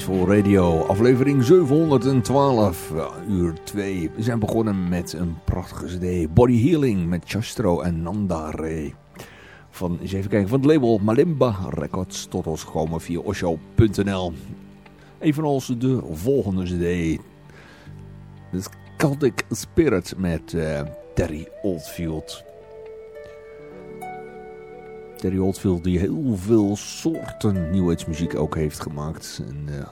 Peaceful Radio, aflevering 712, uur 2. We zijn begonnen met een prachtige cd, Body Healing met Chastro en Nandare. Van, eens even kijken, van het label Malimba Records tot ons gekomen via osho.nl. Evenals de volgende cd, The Celtic Spirit met uh, Terry Oldfield. Terry Oldfield die heel veel soorten New Age muziek ook heeft gemaakt. En uh,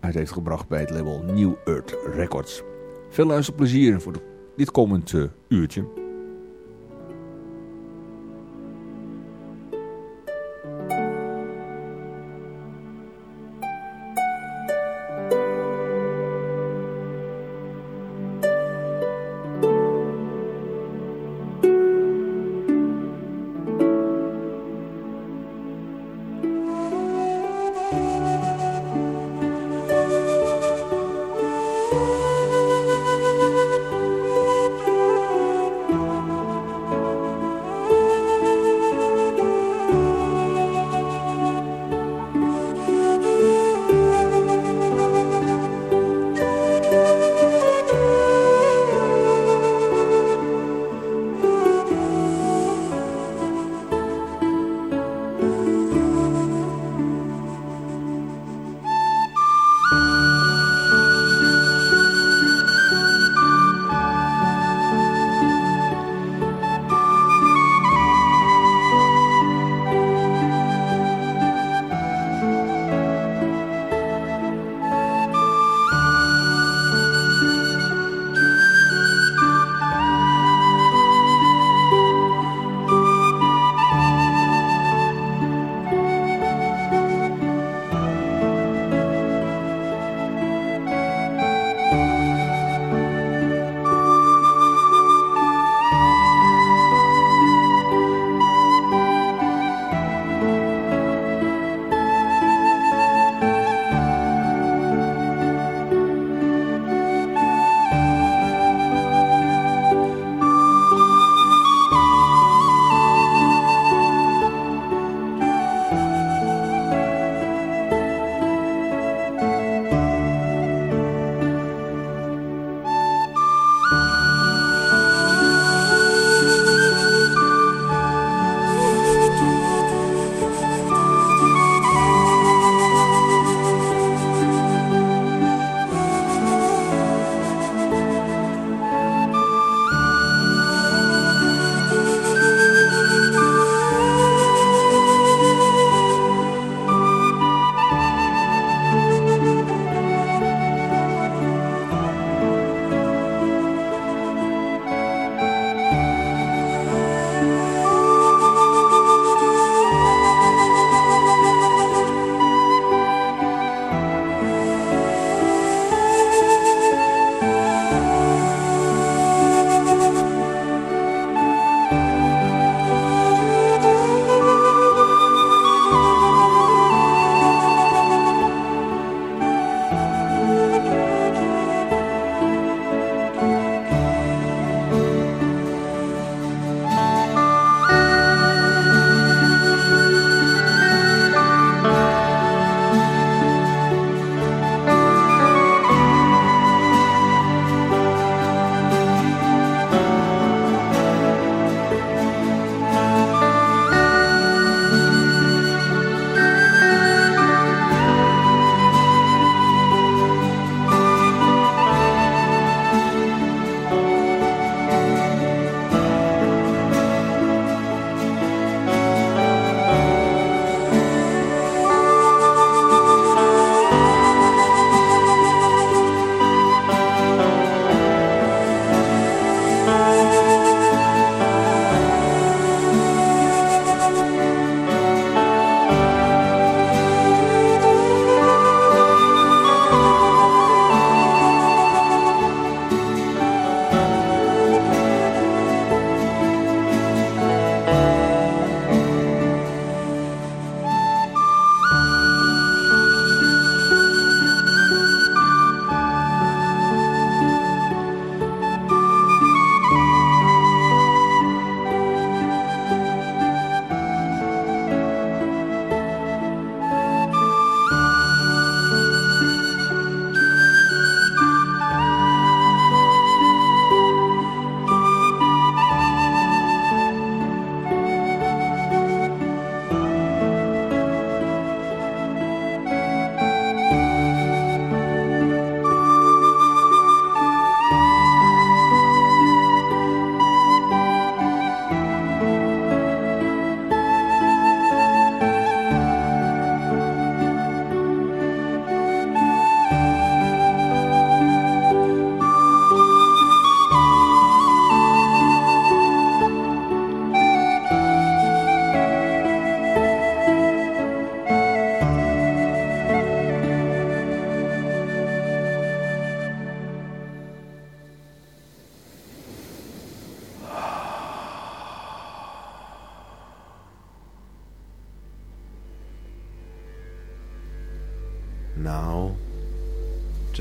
uit heeft gebracht bij het label New Earth Records. Veel luisterplezier voor dit komend uh, uurtje.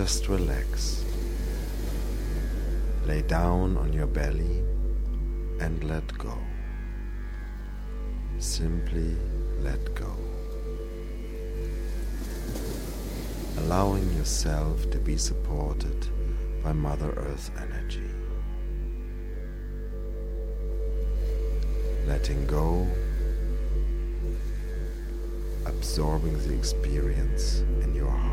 Just relax. Lay down on your belly and let go. Simply let go. Allowing yourself to be supported by Mother Earth energy. Letting go, absorbing the experience in your heart.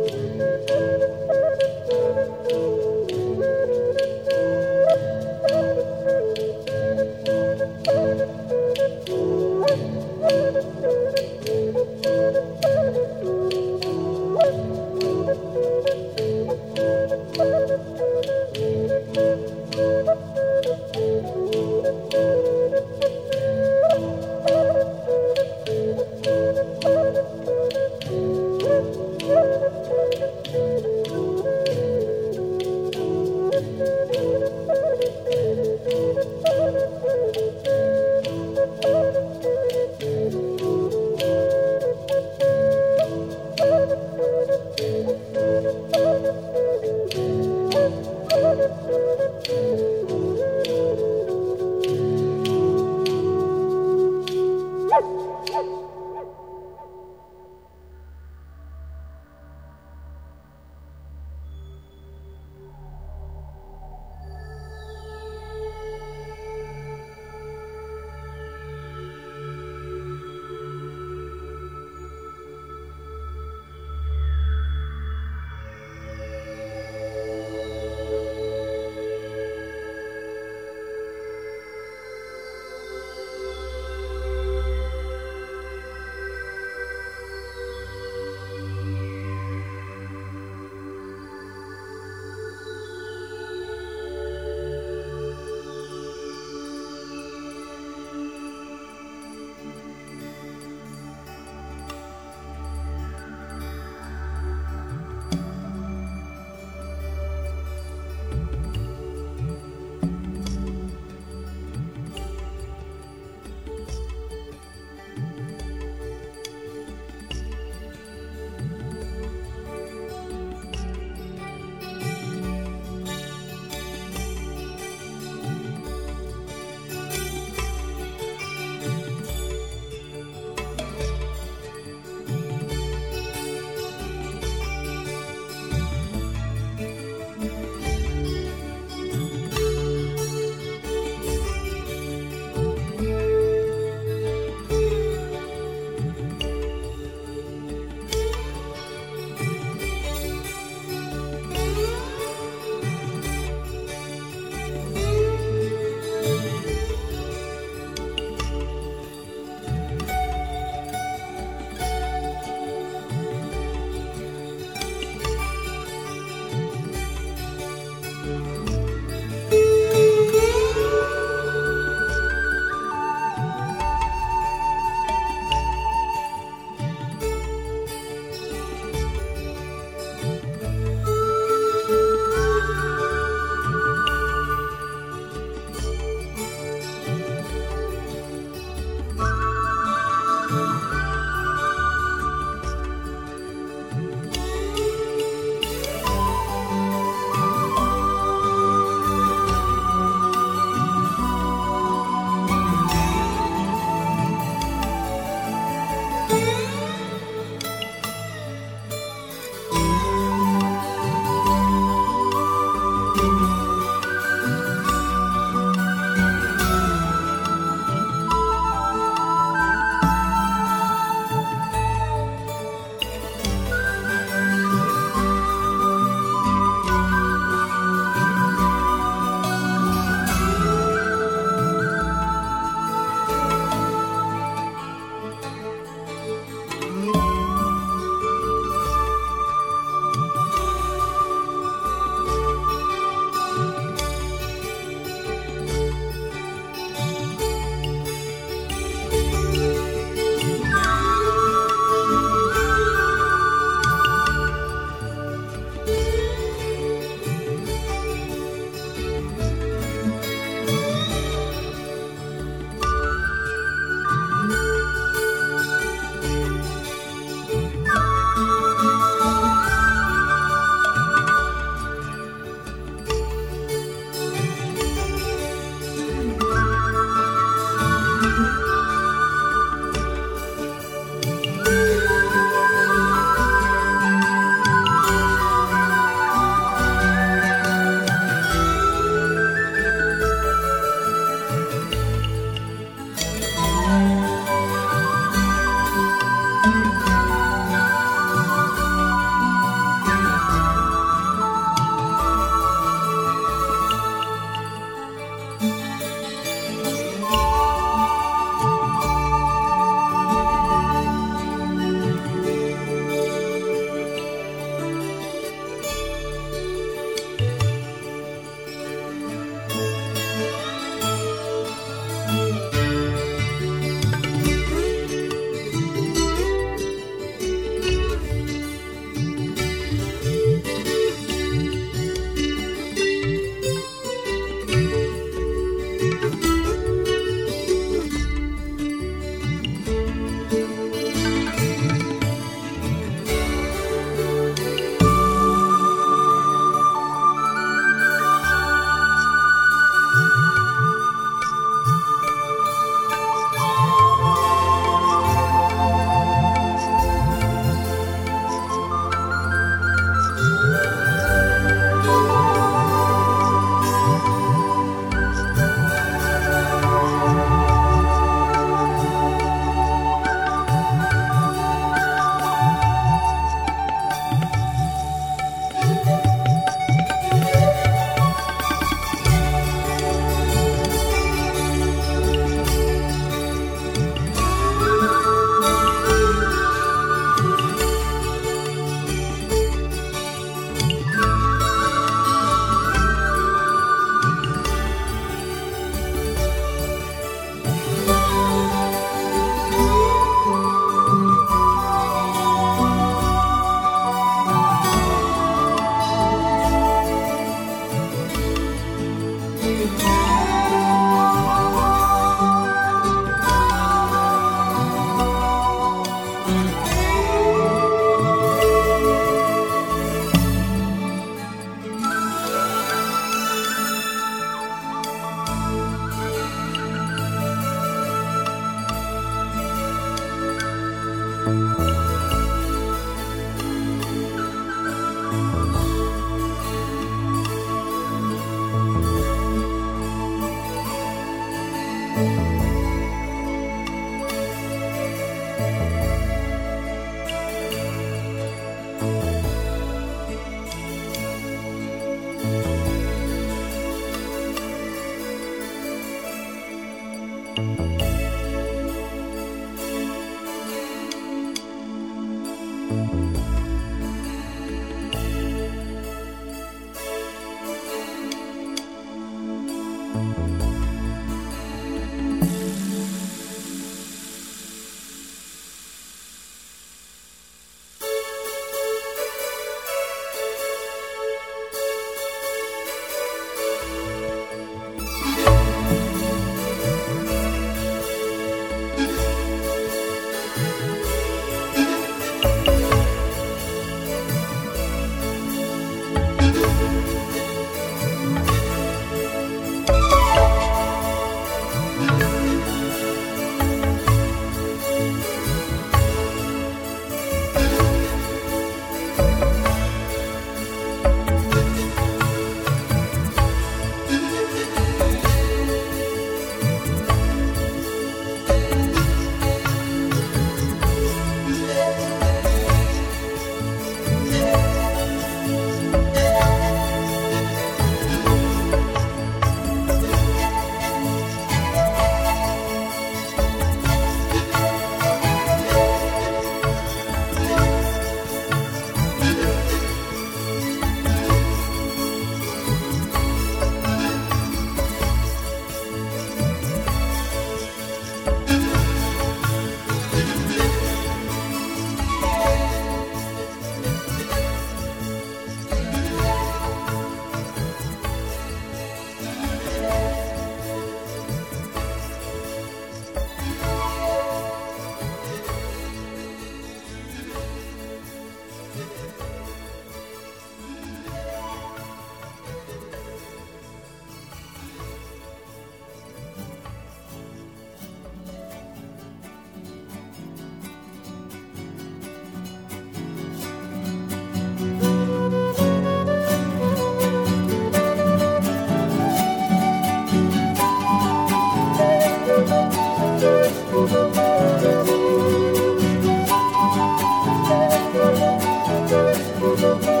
Música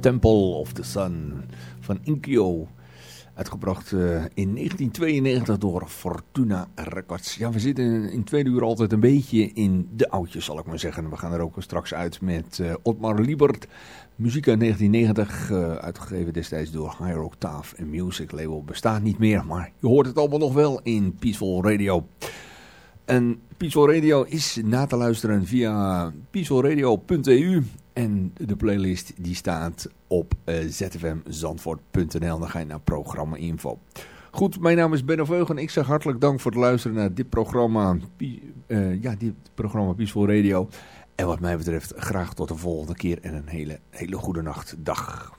Temple of the Sun van Inkyo. Uitgebracht uh, in 1992 door Fortuna Records. Ja, we zitten in tweede uur altijd een beetje in de oudjes, zal ik maar zeggen. We gaan er ook straks uit met uh, Otmar Liebert. Muziek uit 1990, uh, uitgegeven destijds door Higher Octave. Music label bestaat niet meer, maar je hoort het allemaal nog wel in Peaceful Radio. En Peaceful Radio is na te luisteren via peacefulradio.eu. En de playlist die staat op uh, zfmzandvoort.nl. Dan ga je naar programma info. Goed, mijn naam is Benno Veugen. Ik zeg hartelijk dank voor het luisteren naar dit programma, uh, ja, dit programma Peaceful Radio. En wat mij betreft graag tot de volgende keer en een hele, hele goede nacht. Dag.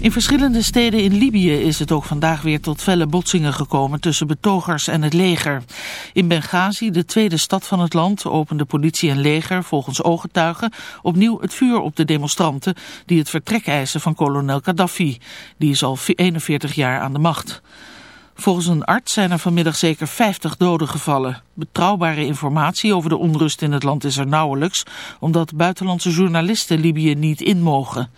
In verschillende steden in Libië is het ook vandaag weer tot felle botsingen gekomen tussen betogers en het leger. In Benghazi, de tweede stad van het land, opende politie en leger volgens ooggetuigen opnieuw het vuur op de demonstranten die het vertrek eisen van kolonel Gaddafi. Die is al 41 jaar aan de macht. Volgens een arts zijn er vanmiddag zeker 50 doden gevallen. Betrouwbare informatie over de onrust in het land is er nauwelijks, omdat buitenlandse journalisten Libië niet in mogen.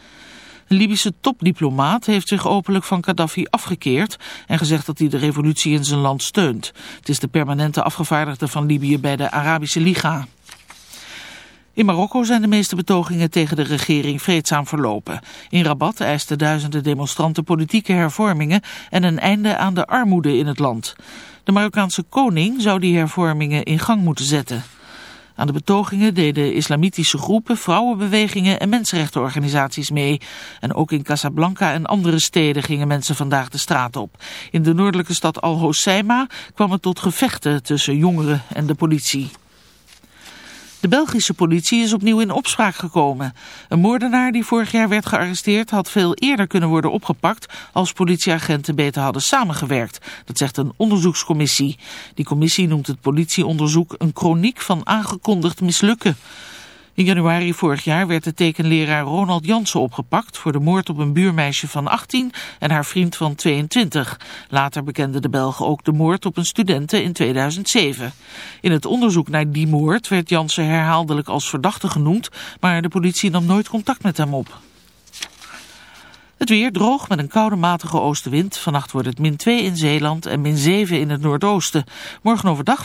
Een Libische topdiplomaat heeft zich openlijk van Gaddafi afgekeerd en gezegd dat hij de revolutie in zijn land steunt. Het is de permanente afgevaardigde van Libië bij de Arabische Liga. In Marokko zijn de meeste betogingen tegen de regering vreedzaam verlopen. In Rabat eisten duizenden demonstranten politieke hervormingen en een einde aan de armoede in het land. De Marokkaanse koning zou die hervormingen in gang moeten zetten. Aan de betogingen deden islamitische groepen, vrouwenbewegingen en mensenrechtenorganisaties mee. En ook in Casablanca en andere steden gingen mensen vandaag de straat op. In de noordelijke stad Al-Hoceima kwam het tot gevechten tussen jongeren en de politie. De Belgische politie is opnieuw in opspraak gekomen. Een moordenaar die vorig jaar werd gearresteerd had veel eerder kunnen worden opgepakt als politieagenten beter hadden samengewerkt. Dat zegt een onderzoekscommissie. Die commissie noemt het politieonderzoek een chroniek van aangekondigd mislukken. In januari vorig jaar werd de tekenleraar Ronald Jansen opgepakt voor de moord op een buurmeisje van 18 en haar vriend van 22. Later bekende de Belgen ook de moord op een studente in 2007. In het onderzoek naar die moord werd Jansen herhaaldelijk als verdachte genoemd, maar de politie nam nooit contact met hem op. Het weer droog met een koude matige oostenwind. Vannacht wordt het min 2 in Zeeland en min 7 in het noordoosten. Morgen overdag